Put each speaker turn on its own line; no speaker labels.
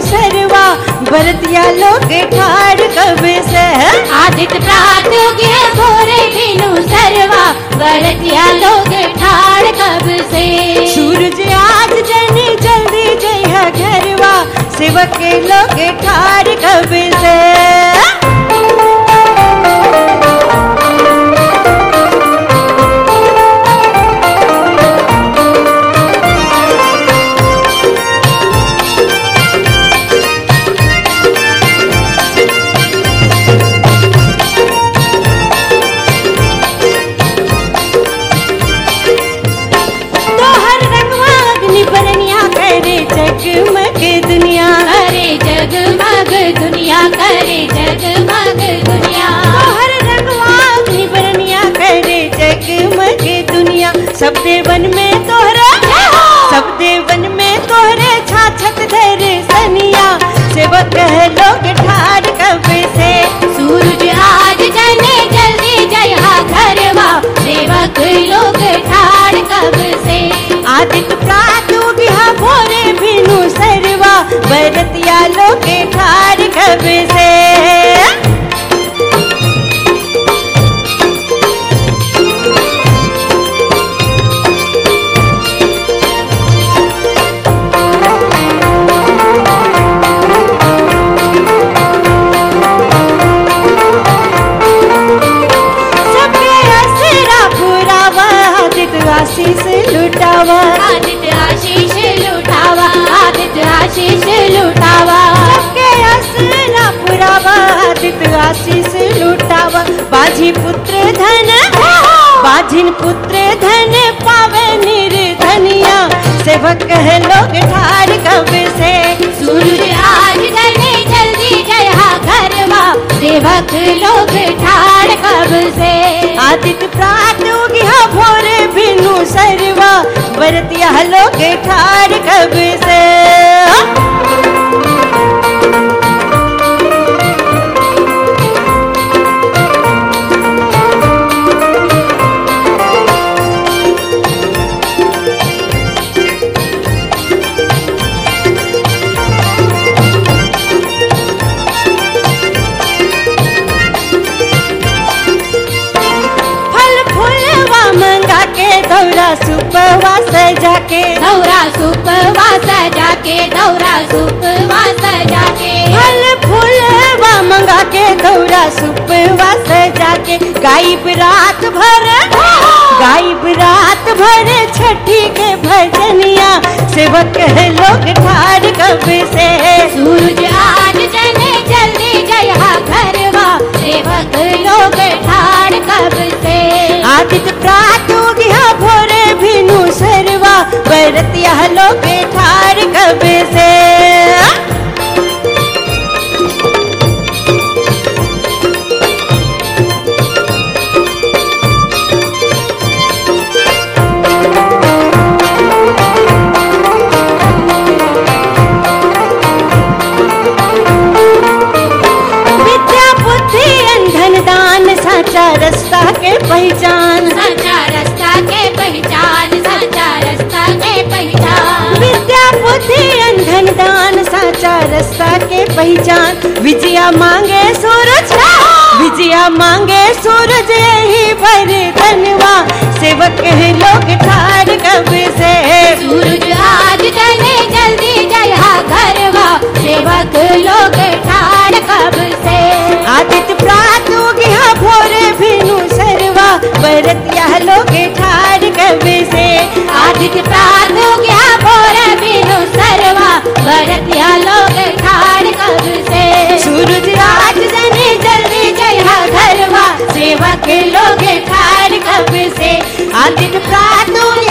सरवा बरतिया लोग ठाड़ कब से।
आदित प्रात उगे भोरे बिनु सरवा बरतिया लोग ठाड़ कब से।
सूरज आज जने जल्दी जय घरवा सेवक के लोग ठाड़ कब से। कह लोग ठाड़ कब से।
सूरज आज जने जल्दी जया घरवा। सेवक लोग कब से।
आदित्य प्रात भोरे भिनु सरवा। बरतिया लोग आशीष लुटावा।
आदित्य आशीष लुटावा आदित्य आशीष लुटावा।
सबके असरा पुरावा आदित्य आशीष लुटावा। बाजी पुत्र धन बाजिन पुत्र धन पावे निर्धनिया। सेवक कह लोग ठाड़ बरतिया लोग ठार कब से? सजा के
दौरा सुपवा सजा के दौरा सुपवा सजा के
फल फूलवा मंगा के दौरा सुपवा सजा के गायब रात भर गायब रात भर छठी के भजनिया। सेवक लोग ठाड़ कब से।
सूरज आज जने जल्दी जया घरवा सेवक लोग ठाड़ कब से।
आदित्य के पहचान। विजया मांगे सूरज विजया मांगे सूरज ही भर धनवा। सेवक लोग ठार कब से।
I'll be the bride new